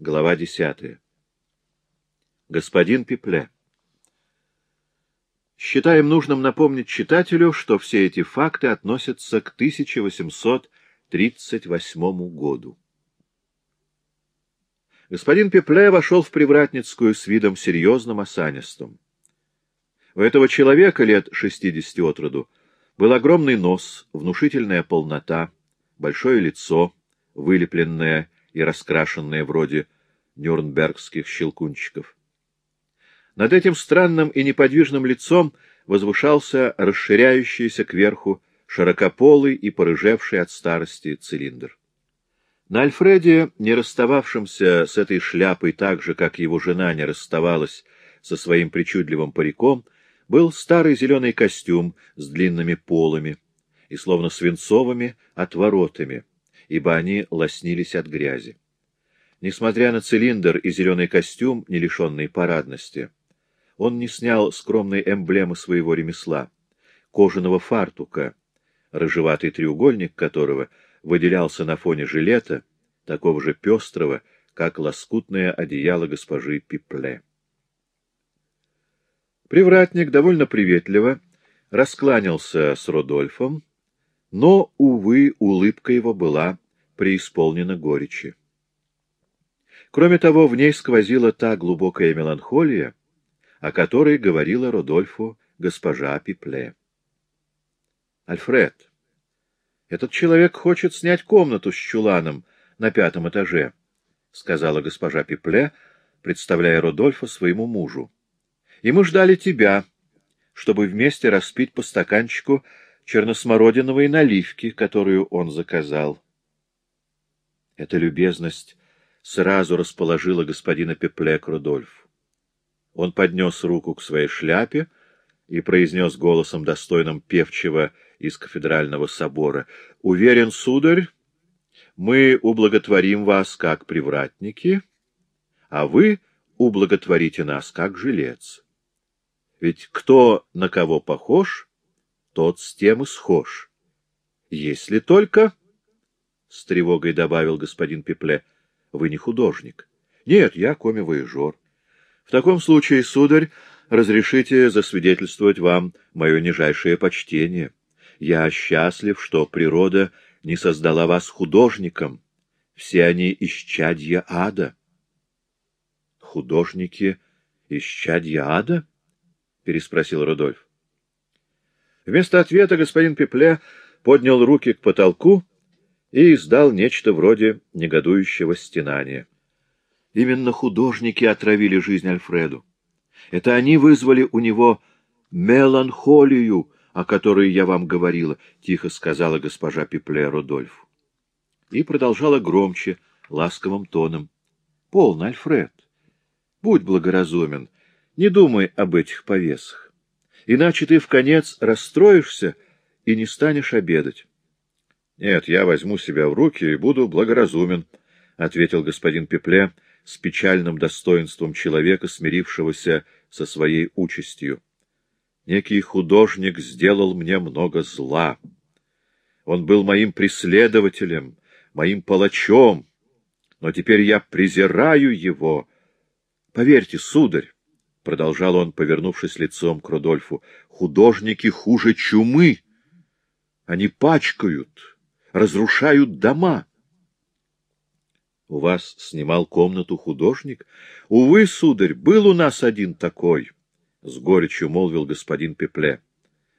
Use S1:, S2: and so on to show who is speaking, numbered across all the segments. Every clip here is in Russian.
S1: Глава десятая. Господин Пипле. Считаем нужным напомнить читателю, что все эти факты относятся к 1838 году. Господин Пепле вошел в Привратницкую с видом серьезным, осанистым. У этого человека лет шестидесяти от роду был огромный нос, внушительная полнота, большое лицо, вылепленное и раскрашенное вроде нюрнбергских щелкунчиков. Над этим странным и неподвижным лицом возвышался расширяющийся кверху широкополый и порыжевший от старости цилиндр. На Альфреде, не расстававшемся с этой шляпой так же, как его жена не расставалась со своим причудливым париком, был старый зеленый костюм с длинными полами и словно свинцовыми отворотами, ибо они лоснились от грязи. Несмотря на цилиндр и зеленый костюм, не лишенный парадности, он не снял скромной эмблемы своего ремесла — кожаного фартука, рыжеватый треугольник которого выделялся на фоне жилета, такого же пестрого, как лоскутное одеяло госпожи Пипле. Привратник довольно приветливо раскланялся с Родольфом, но, увы, улыбка его была преисполнена горечи. Кроме того, в ней сквозила та глубокая меланхолия, о которой говорила Родольфу госпожа Пипле. «Альфред, этот человек хочет снять комнату с чуланом на пятом этаже», — сказала госпожа Пипле, представляя Родольфа своему мужу и мы ждали тебя, чтобы вместе распить по стаканчику черносмородиновой наливки, которую он заказал. Эта любезность сразу расположила господина Пепле к Рудольфу. Он поднес руку к своей шляпе и произнес голосом, достойным певчего из кафедрального собора, «Уверен, сударь, мы ублаготворим вас как привратники, а вы ублаготворите нас как жилец». Ведь кто на кого похож, тот с тем и схож. Если только, — с тревогой добавил господин Пепле, — вы не художник. Нет, я коми-воежор. В таком случае, сударь, разрешите засвидетельствовать вам мое нижайшее почтение. Я счастлив, что природа не создала вас художником. Все они исчадья ада. Художники исчадья ада? переспросил Рудольф. Вместо ответа господин Пепле поднял руки к потолку и издал нечто вроде негодующего стенания. Именно художники отравили жизнь Альфреду. Это они вызвали у него меланхолию, о которой я вам говорила, — тихо сказала госпожа Пепле Рудольф. И продолжала громче, ласковым тоном. — Полно, Альфред. Будь благоразумен, не думай об этих повесах, иначе ты в конец расстроишься и не станешь обедать. — Нет, я возьму себя в руки и буду благоразумен, — ответил господин Пепле с печальным достоинством человека, смирившегося со своей участью. Некий художник сделал мне много зла. Он был моим преследователем, моим палачом, но теперь я презираю его. Поверьте, сударь, продолжал он, повернувшись лицом к Рудольфу, — художники хуже чумы. Они пачкают, разрушают дома. — У вас снимал комнату художник? — Увы, сударь, был у нас один такой, — с горечью молвил господин Пепле.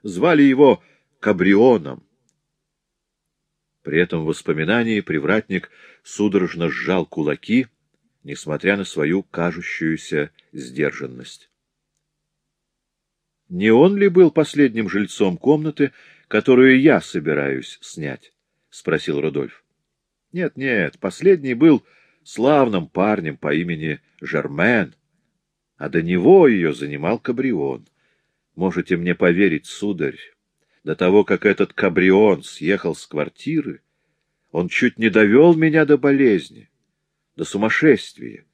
S1: Звали его Кабрионом. При этом воспоминании привратник судорожно сжал кулаки — несмотря на свою кажущуюся сдержанность. Не он ли был последним жильцом комнаты, которую я собираюсь снять? — спросил Рудольф. Нет, — Нет-нет, последний был славным парнем по имени Жермен, а до него ее занимал Кабрион. Можете мне поверить, сударь, до того, как этот Кабрион съехал с квартиры, он чуть не довел меня до болезни до сумасшествия.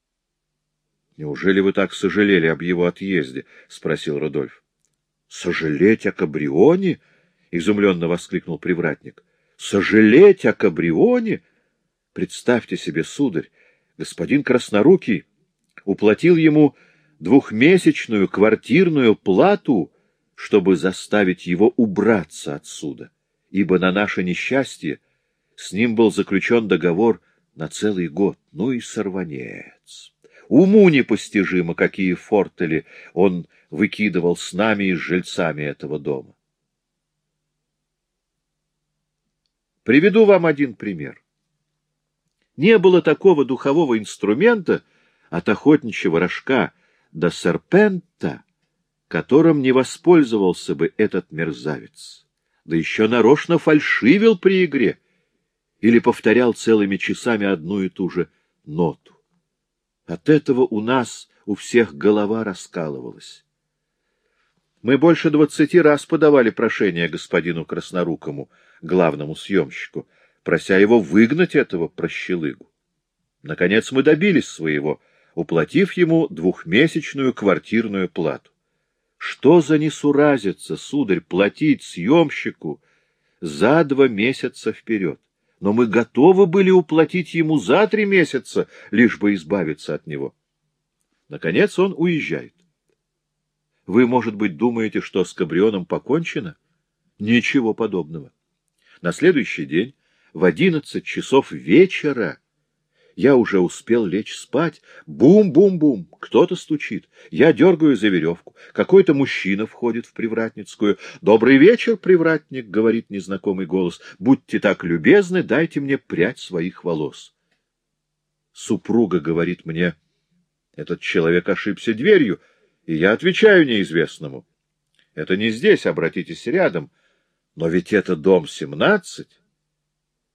S1: — Неужели вы так сожалели об его отъезде? — спросил Рудольф. — Сожалеть о Кабрионе? — изумленно воскликнул привратник. — Сожалеть о Кабрионе? Представьте себе, сударь, господин Краснорукий уплатил ему двухмесячную квартирную плату, чтобы заставить его убраться отсюда, ибо на наше несчастье с ним был заключен договор на целый год. Ну и сорванец. Уму непостижимо, какие фортели он выкидывал с нами и с жильцами этого дома. Приведу вам один пример. Не было такого духового инструмента от охотничьего рожка до серпента, которым не воспользовался бы этот мерзавец, да еще нарочно фальшивил при игре или повторял целыми часами одну и ту же ноту. От этого у нас у всех голова раскалывалась. Мы больше двадцати раз подавали прошение господину Краснорукому, главному съемщику, прося его выгнать этого прощелыгу. Наконец мы добились своего, уплатив ему двухмесячную квартирную плату. Что за несуразица, сударь, платить съемщику за два месяца вперед? но мы готовы были уплатить ему за три месяца, лишь бы избавиться от него. Наконец он уезжает. Вы, может быть, думаете, что с Кабрионом покончено? Ничего подобного. На следующий день, в одиннадцать часов вечера, я уже успел лечь спать. Бум-бум-бум. Кто-то стучит. Я дергаю за веревку. Какой-то мужчина входит в привратницкую. «Добрый вечер, привратник», — говорит незнакомый голос. «Будьте так любезны, дайте мне прядь своих волос». Супруга говорит мне, этот человек ошибся дверью, и я отвечаю неизвестному. Это не здесь, обратитесь рядом. Но ведь это дом семнадцать,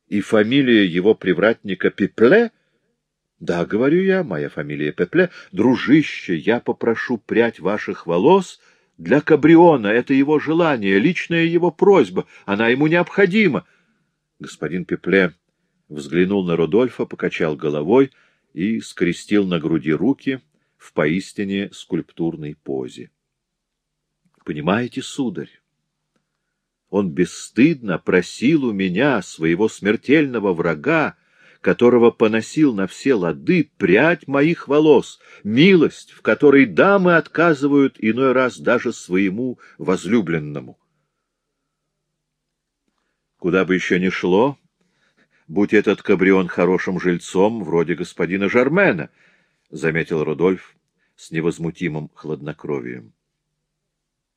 S1: и фамилия его привратника Пепле — да, говорю я, моя фамилия Пепле. Дружище, я попрошу прядь ваших волос для Кабриона. Это его желание, личная его просьба. Она ему необходима. Господин Пепле взглянул на Рудольфа, покачал головой и скрестил на груди руки в поистине скульптурной позе. Понимаете, сударь, он бесстыдно просил у меня, своего смертельного врага, которого поносил на все лады прядь моих волос, милость, в которой дамы отказывают иной раз даже своему возлюбленному. Куда бы еще ни шло, будь этот кабрион хорошим жильцом, вроде господина Жармена, — заметил Рудольф с невозмутимым хладнокровием.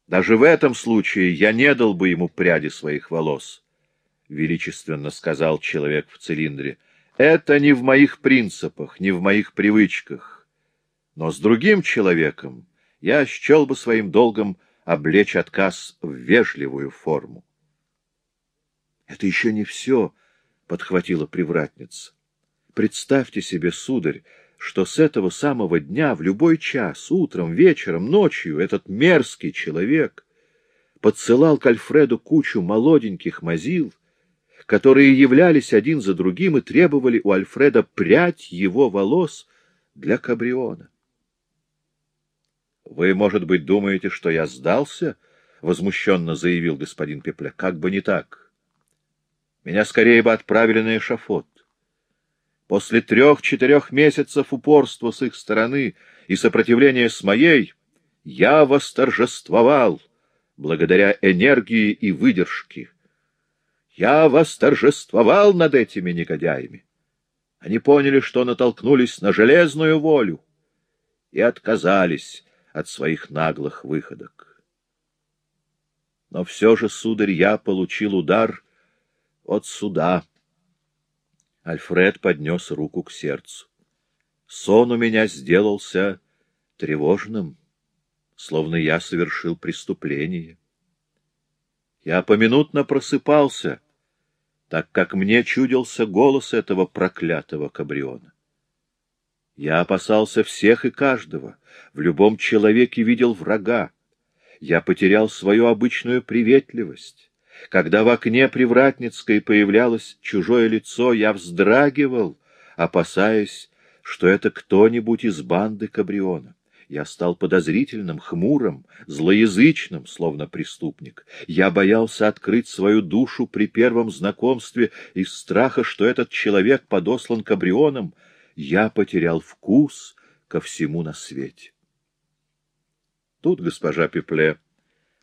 S1: Даже в этом случае я не дал бы ему пряди своих волос, — величественно сказал человек в цилиндре. Это не в моих принципах, не в моих привычках. Но с другим человеком я счел бы своим долгом облечь отказ в вежливую форму. — Это еще не все, — подхватила привратница. — Представьте себе, сударь, что с этого самого дня в любой час, утром, вечером, ночью, этот мерзкий человек подсылал к Альфреду кучу молоденьких мазил, которые являлись один за другим и требовали у Альфреда прядь его волос для кабриона. — Вы, может быть, думаете, что я сдался? — возмущенно заявил господин Пепля. — Как бы не так. Меня скорее бы отправили на эшафот. После трех-четырех месяцев упорства с их стороны и сопротивления с моей я восторжествовал благодаря энергии и выдержке. Я восторжествовал над этими негодяями. Они поняли, что натолкнулись на железную волю и отказались от своих наглых выходок. Но все же, сударь, я получил удар от суда. Альфред поднес руку к сердцу. Сон у меня сделался тревожным, словно я совершил преступление. Я поминутно просыпался — так как мне чудился голос этого проклятого кабриона. Я опасался всех и каждого, в любом человеке видел врага. Я потерял свою обычную приветливость. Когда в окне Привратницкой появлялось чужое лицо, я вздрагивал, опасаясь, что это кто-нибудь из банды Кабриона. Я стал подозрительным, хмурым, злоязычным, словно преступник. Я боялся открыть свою душу при первом знакомстве из страха, что этот человек подослан кабрионом. я потерял вкус ко всему на свете. Тут госпожа Пепле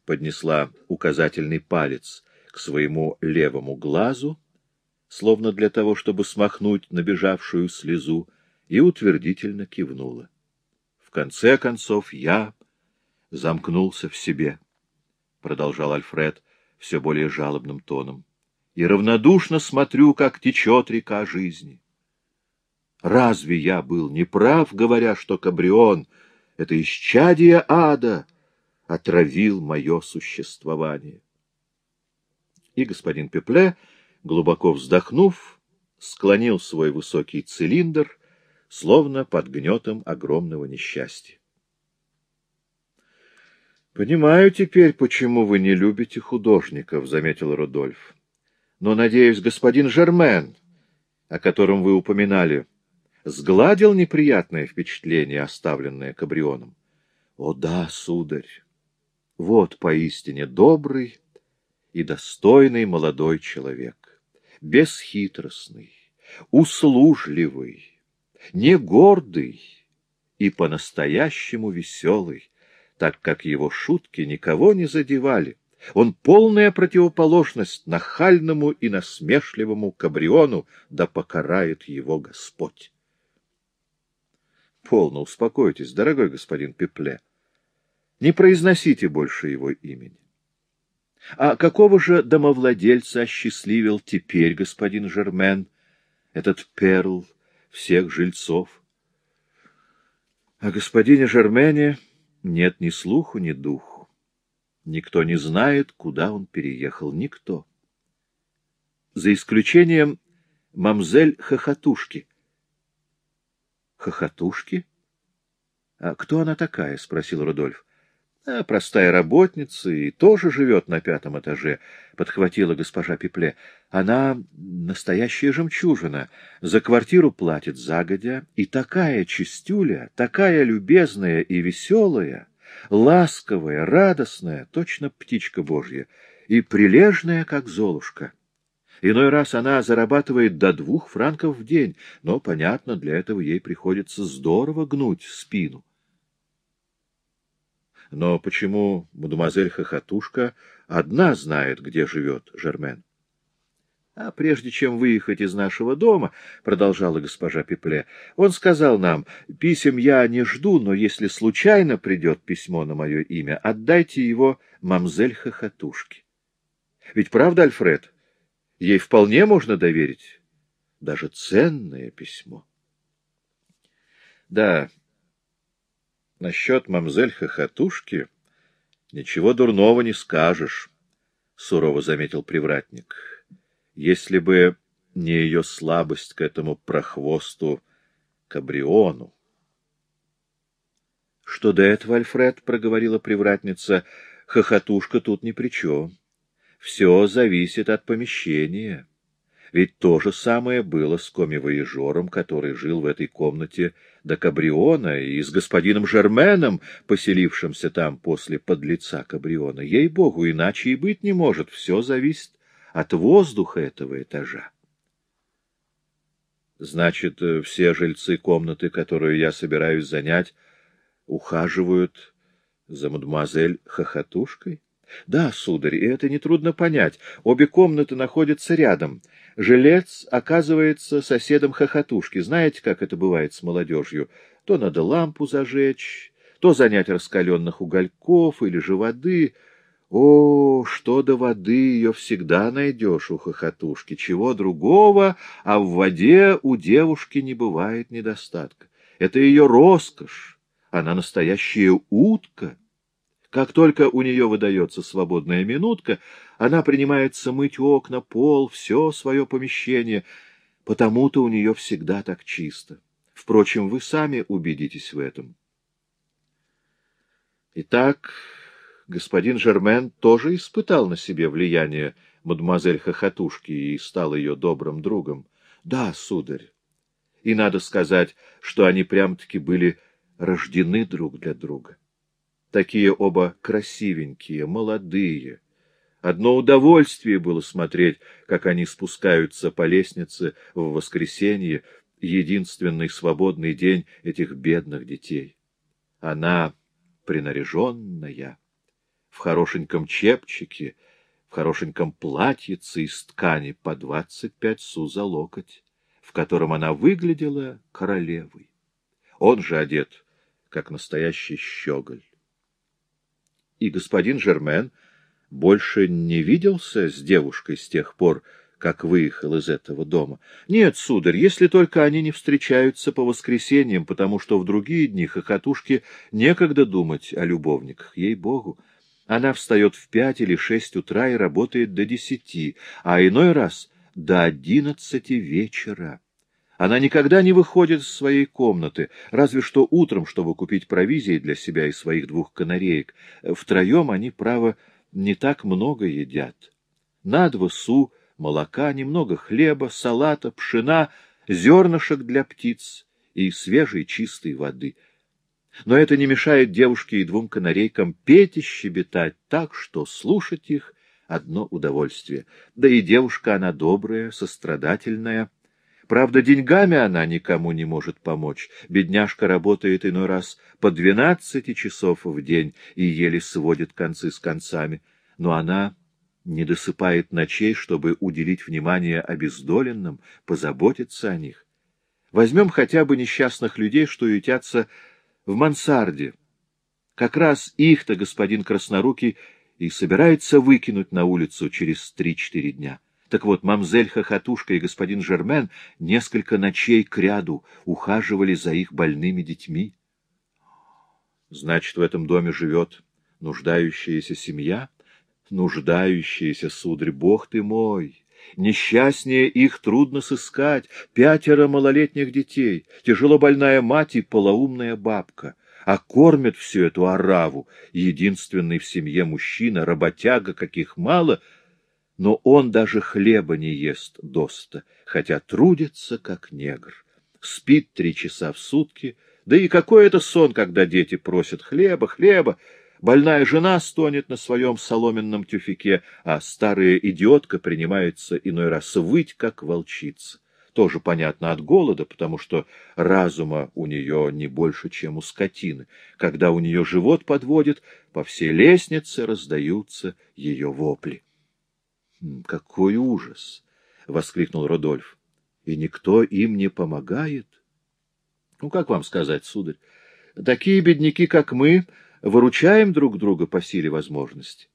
S1: поднесла указательный палец к своему левому глазу, словно для того, чтобы смахнуть набежавшую слезу, и утвердительно кивнула. В конце концов я замкнулся в себе, — продолжал Альфред все более жалобным тоном, — и равнодушно смотрю, как течет река жизни. Разве я был неправ, говоря, что Кабрион — это исчадие ада, отравил мое существование? И господин Пепле, глубоко вздохнув, склонил свой высокий цилиндр, словно под гнетом огромного несчастья. — Понимаю теперь, почему вы не любите художников, — заметил Рудольф. — Но, надеюсь, господин Жермен, о котором вы упоминали, сгладил неприятное впечатление, оставленное Кабрионом. — О да, сударь, вот поистине добрый и достойный молодой человек, бесхитростный, услужливый, не гордый и по-настоящему веселый, так как его шутки никого не задевали. Он полная противоположность нахальному и насмешливому Кабриону, да покарает его Господь. Полно успокойтесь, дорогой господин Пепле. Не произносите больше его имени. А какого же домовладельца осчастливил теперь господин Жермен, этот перл всех жильцов? О господине Жермене нет ни слуху, ни духу. Никто не знает, куда он переехал, никто. За исключением мамзель Хохотушки. Хохотушки? А кто она такая? — спросил Рудольф. А простая работница и тоже живет на пятом этаже, — подхватила госпожа Пепле. Она настоящая жемчужина, за квартиру платит загодя, и такая чистюля, такая любезная и веселая, ласковая, радостная, точно птичка божья, и прилежная, как золушка. Иной раз она зарабатывает до двух франков в день, но, понятно, для этого ей приходится здорово гнуть спину. Но почему мадемуазель Хохотушка одна знает, где живет Жермен? — А прежде чем выехать из нашего дома, — продолжала госпожа Пепле, — он сказал нам, писем я не жду, но если случайно придет письмо на мое имя, отдайте его мамзель Хохотушке. Ведь правда, Альфред, ей вполне можно доверить даже ценное письмо. — Да, — Насчет мамзель Хохотушки ничего дурного не скажешь, — сурово заметил привратник. Если бы не ее слабость к этому прохвосту Кабриону. — Что до этого, Альфред, — проговорила привратница, — хохотушка тут ни при чем. Все зависит от помещения. Ведь то же самое было с коми-воежором, который жил в этой комнате до Кабриона, и с господином Жерменом, поселившимся там после подлеца Кабриона. Ей-богу, иначе и быть не может, все зависит от воздуха этого этажа. Значит, все жильцы комнаты, которую я собираюсь занять, ухаживают за мадемуазель Хохотушкой? Да, сударь, и это нетрудно понять. Обе комнаты находятся рядом. Жилец оказывается соседом хохотушки. Знаете, как это бывает с молодежью? То надо лампу зажечь, то занять раскаленных угольков или же воды. О, что до воды ее всегда найдешь у хохотушки, чего другого, а в воде у девушки не бывает недостатка. Это ее роскошь, она настоящая утка. Как только у нее выдается свободная минутка, она принимается мыть окна, пол, все свое помещение, потому-то у нее всегда так чисто. Впрочем, вы сами убедитесь в этом. Итак, господин Жермен тоже испытал на себе влияние мадемуазель Хохотушки и стал ее добрым другом. Да, сударь. И надо сказать, что они прям-таки были рождены друг для друга. Такие оба красивенькие, молодые. Одно удовольствие было смотреть, как они спускаются по лестнице в воскресенье единственный свободный день этих бедных детей. Она принаряженная, в хорошеньком чепчике, в хорошеньком платьице из ткани по двадцать пять су за локоть, в котором она выглядела королевой. Он же одет, как настоящий щеголь. И господин Жермен больше не виделся с девушкой с тех пор, как выехал из этого дома. Нет, сударь, если только они не встречаются по воскресеньям, потому что в другие дни хохотушке некогда думать о любовниках, ей-богу. Она встает в пять или шесть утра и работает до десяти, а иной раз до одиннадцати вечера. Она никогда не выходит из своей комнаты, разве что утром, чтобы купить провизии для себя и своих двух канареек. Втроем они, право, не так много едят. На два су молока, немного хлеба, салата, пшена, зернышек для птиц и свежей чистой воды — но это не мешает девушке и двум канарейкам петь и щебетать так, что слушать их — одно удовольствие. Да и девушка она добрая, сострадательная. Правда, деньгами она никому не может помочь. Бедняжка работает иной раз по двенадцати часов в день и еле сводит концы с концами. Но она не досыпает ночей, чтобы уделить внимание обездоленным, позаботиться о них. Возьмем хотя бы несчастных людей, что ютятся в мансарде. Как раз их-то господин Краснорукий и собирается выкинуть на улицу через три-четыре дня. Так вот, мамзель Хохотушка и господин Жермен несколько ночей кряду ухаживали за их больными детьми. Значит, в этом доме живет нуждающаяся семья? Нуждающаяся, сударь, бог ты мой! Несчастнее их трудно сыскать. Пятеро малолетних детей, тяжело больная мать и полоумная бабка. А кормят всю эту ораву единственный в семье мужчина, работяга, каких мало, но он даже хлеба не ест доста, хотя трудится, как негр. Спит три часа в сутки, да и какой это сон, когда дети просят хлеба, хлеба, Больная жена стонет на своем соломенном тюфике, а старая идиотка принимается иной раз выть, как волчица. Тоже понятно от голода, потому что разума у нее не больше, чем у скотины. Когда у нее живот подводит, по всей лестнице раздаются ее вопли. «Хм, — Какой ужас! — воскликнул Родольф. — И никто им не помогает? — Ну, как вам сказать, сударь? Такие бедняки, как мы, выручаем друг друга по силе возможности.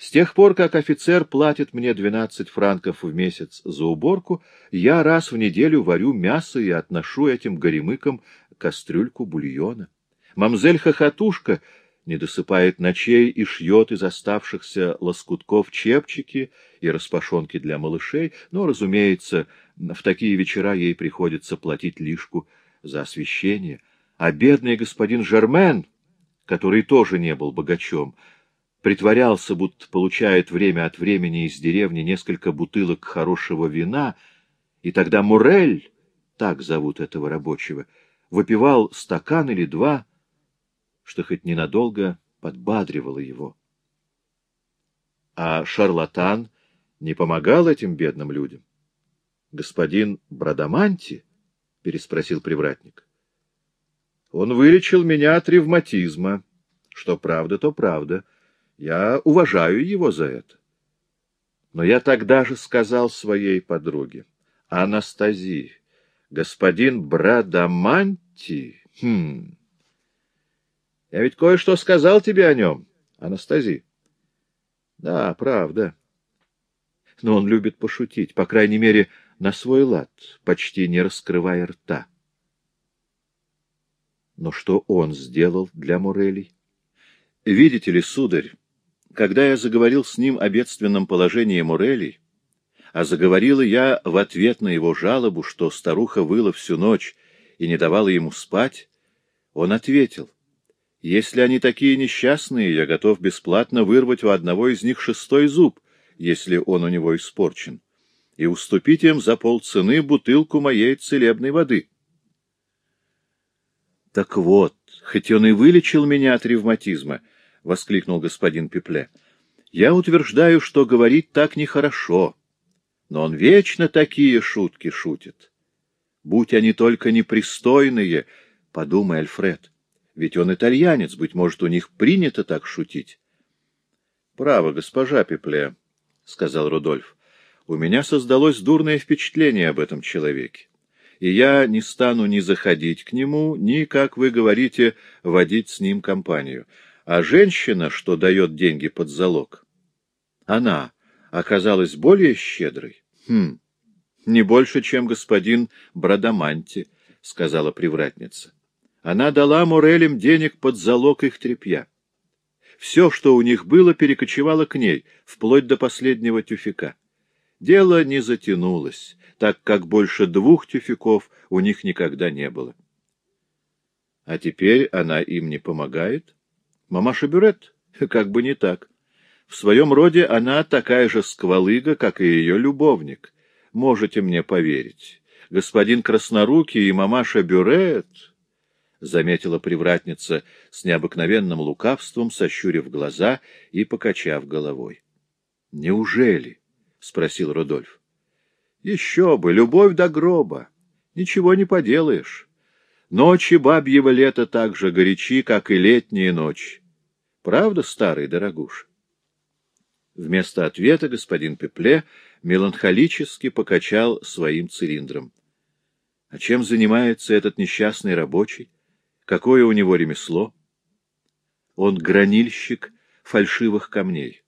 S1: С тех пор, как офицер платит мне 12 франков в месяц за уборку, я раз в неделю варю мясо и отношу этим горемыкам кастрюльку бульона. Мамзель Хохотушка не досыпает ночей и шьет из оставшихся лоскутков чепчики и распашонки для малышей, но, разумеется, в такие вечера ей приходится платить лишку за освещение. А бедный господин Жермен который тоже не был богачом, притворялся, будто получает время от времени из деревни несколько бутылок хорошего вина, и тогда Мурель, так зовут этого рабочего, выпивал стакан или два, что хоть ненадолго подбадривало его. А шарлатан не помогал этим бедным людям. — Господин Брадаманти? — переспросил привратник. Он вылечил меня от ревматизма. Что правда, то правда. Я уважаю его за это. Но я тогда же сказал своей подруге, Анастазии, господин Брадаманти, хм... Я ведь кое-что сказал тебе о нем, Анастазия. Да, правда. Но он любит пошутить, по крайней мере, на свой лад, почти не раскрывая рта. Но что он сделал для Морелей? Видите ли, сударь, когда я заговорил с ним о бедственном положении Морелей, а заговорила я в ответ на его жалобу, что старуха выла всю ночь и не давала ему спать, он ответил, «Если они такие несчастные, я готов бесплатно вырвать у одного из них шестой зуб, если он у него испорчен, и уступить им за полцены бутылку моей целебной воды». — Так вот, хоть он и вылечил меня от ревматизма, — воскликнул господин Пепле, — я утверждаю, что говорить так нехорошо, но он вечно такие шутки шутит. Будь они только непристойные, подумай, Альфред. Ведь он итальянец, быть может, у них принято так шутить. — Право, госпожа Пепле, — сказал Рудольф, — у меня создалось дурное впечатление об этом человеке, и я не стану ни заходить к нему, ни, как вы говорите, водить с ним компанию. А женщина, что дает деньги под залог, она оказалась более щедрой? Хм, не больше, чем господин Брадаманти, — сказала привратница. Она дала Морелям денег под залог их тряпья. Все, что у них было, перекочевало к ней, вплоть до последнего тюфяка. Дело не затянулось, так как больше двух тюфяков у них никогда не было. А теперь она им не помогает? Мамаша Бюрет? Как бы не так. В своем роде она такая же сквалыга, как и ее любовник. Можете мне поверить. Господин Краснорукий и мамаша Бюрет... — заметила привратница с необыкновенным лукавством, сощурив глаза и покачав головой. — Неужели? — спросил Рудольф. — Еще бы, любовь до гроба. Ничего не поделаешь. Ночи бабьего лета так же горячи, как и летние ночи. Правда, старый дорогуш? Вместо ответа господин Пепле меланхолически покачал своим цилиндром. — А чем занимается этот несчастный рабочий? Какое у него ремесло? Он гранильщик фальшивых камней.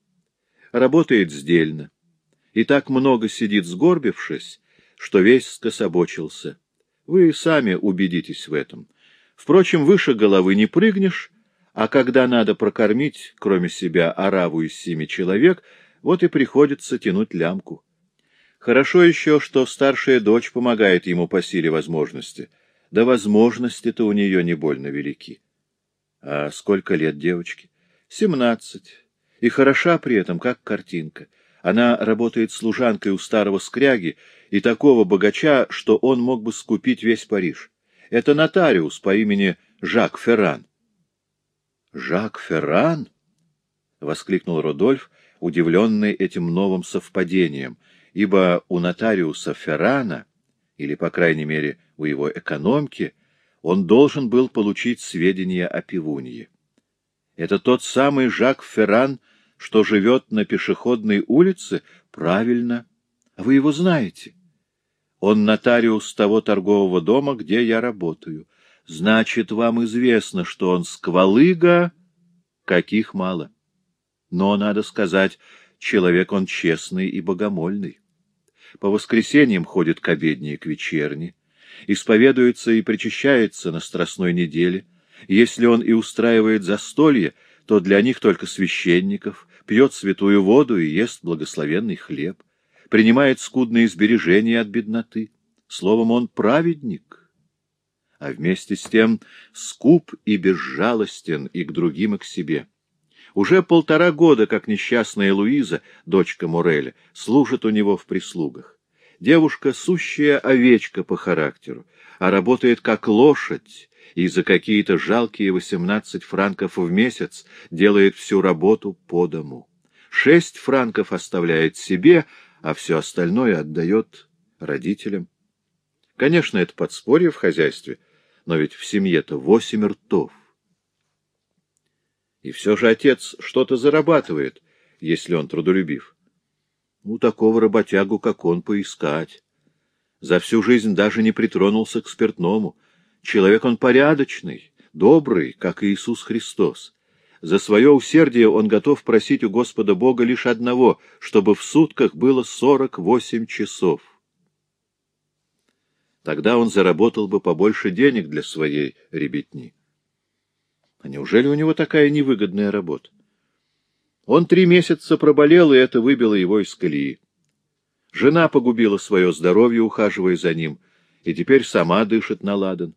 S1: Работает сдельно. И так много сидит сгорбившись, что весь скособочился. Вы сами убедитесь в этом. Впрочем, выше головы не прыгнешь, а когда надо прокормить, кроме себя, ораву из семи человек, вот и приходится тянуть лямку. Хорошо еще, что старшая дочь помогает ему по силе возможности — да возможности-то у нее не больно велики. А сколько лет девочке? Семнадцать. И хороша при этом, как картинка. Она работает служанкой у старого скряги и такого богача, что он мог бы скупить весь Париж. Это нотариус по имени Жак Ферран. — Жак Ферран? — воскликнул Родольф, удивленный этим новым совпадением, ибо у нотариуса Феррана, или, по крайней мере, у его экономки, он должен был получить сведения о пивунье. Это тот самый Жак Ферран, что живет на пешеходной улице? Правильно. Вы его знаете. Он нотариус того торгового дома, где я работаю. Значит, вам известно, что он сквалыга, каких мало. Но, надо сказать, человек он честный и богомольный. По воскресеньям ходит к обедне и к вечерне, исповедуется и причащается на Страстной неделе. Если он и устраивает застолье, то для них только священников, пьет святую воду и ест благословенный хлеб, принимает скудные сбережения от бедноты. Словом, он праведник, а вместе с тем скуп и безжалостен и к другим, и к себе. Уже полтора года, как несчастная Луиза, дочка Муреля, служит у него в прислугах. Девушка — сущая овечка по характеру, а работает как лошадь, и за какие-то жалкие восемнадцать франков в месяц делает всю работу по дому. Шесть франков оставляет себе, а все остальное отдает родителям. Конечно, это подспорье в хозяйстве, но ведь в семье-то восемь ртов. И все же отец что-то зарабатывает, если он трудолюбив. У такого работягу, как он, поискать. За всю жизнь даже не притронулся к спиртному. Человек он порядочный, добрый, как Иисус Христос. За свое усердие он готов просить у Господа Бога лишь одного, чтобы в сутках было сорок восемь часов. Тогда он заработал бы побольше денег для своей ребятни. А неужели у него такая невыгодная работа? Он три месяца проболел, и это выбило его из колеи. Жена погубила свое здоровье, ухаживая за ним, и теперь сама дышит на ладан.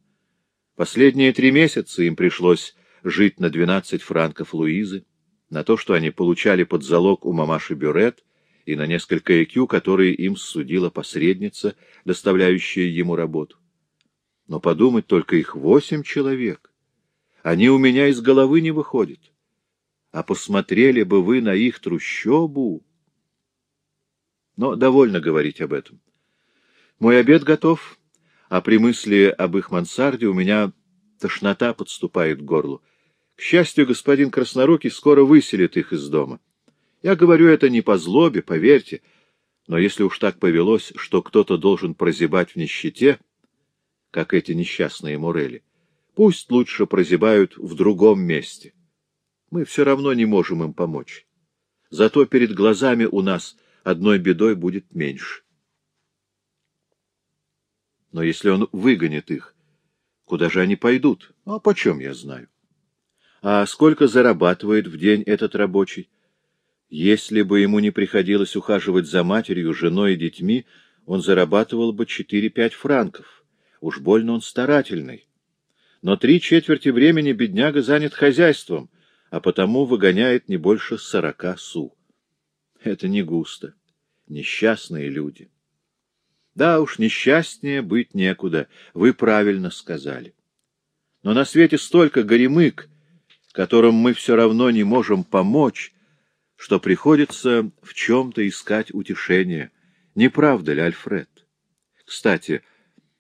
S1: Последние три месяца им пришлось жить на двенадцать франков Луизы, на то, что они получали под залог у мамаши Бюрет, и на несколько ЭКЮ, которые им судила посредница, доставляющая ему работу. Но подумать только их восемь человек. Они у меня из головы не выходят а посмотрели бы вы на их трущобу. Но довольно говорить об этом. Мой обед готов, а при мысли об их мансарде у меня тошнота подступает к горлу. К счастью, господин Краснорукий скоро выселит их из дома. Я говорю это не по злобе, поверьте, но если уж так повелось, что кто-то должен прозябать в нищете, как эти несчастные Мурели, пусть лучше прозябают в другом месте. Мы все равно не можем им помочь. Зато перед глазами у нас одной бедой будет меньше. Но если он выгонит их, куда же они пойдут? А почем я знаю? А сколько зарабатывает в день этот рабочий? Если бы ему не приходилось ухаживать за матерью, женой и детьми, он зарабатывал бы 4-5 франков. Уж больно он старательный. Но три четверти времени бедняга занят хозяйством, а потому выгоняет не больше сорока су. Это не густо. Несчастные люди. Да уж, несчастнее быть некуда, вы правильно сказали. Но на свете столько горемык, которым мы все равно не можем помочь, что приходится в чем-то искать утешение. Не правда ли, Альфред? Кстати,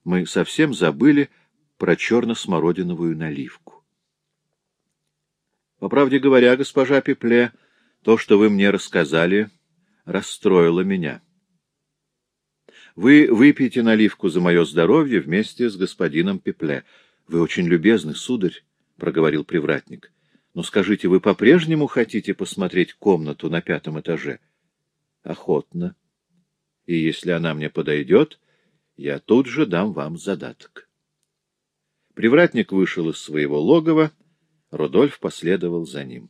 S1: мы совсем забыли про черно-смородиновую наливку. По правде говоря, госпожа Пепле, то, что вы мне рассказали, расстроило меня. Вы выпьете наливку за мое здоровье вместе с господином Пепле. Вы очень любезны, сударь, — проговорил привратник. Но скажите, вы по-прежнему хотите посмотреть комнату на пятом этаже? Охотно. И если она мне подойдет, я тут же дам вам задаток. Привратник вышел из своего логова, Рудольф последовал за ним.